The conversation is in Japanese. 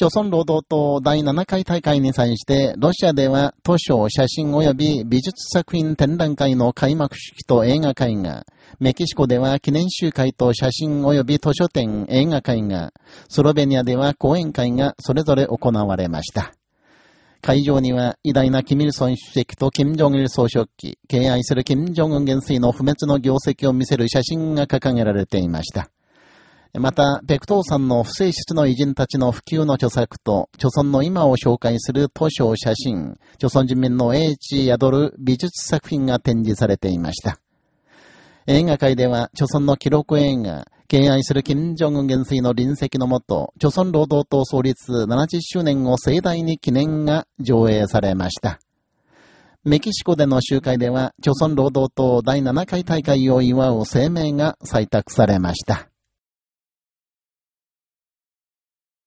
朝鮮労働党第7回大会に際して、ロシアでは図書、写真及び美術作品展覧会の開幕式と映画会が、メキシコでは記念集会と写真及び図書展、映画会が、スロベニアでは講演会がそれぞれ行われました。会場には偉大なキミルソン主席とキム・ジョンイル総書記、敬愛するキム・ジョンウン元帥の不滅の業績を見せる写真が掲げられていました。また、ペクトーさんの不正室の偉人たちの普及の著作と、著村の今を紹介する図書写真、著村人民の英知宿る美術作品が展示されていました。映画界では、著村の記録映画、敬愛する金正恩元帥の臨席のもと、著村労働党創立70周年を盛大に記念が上映されました。メキシコでの集会では、著村労働党第7回大会を祝う声明が採択されました。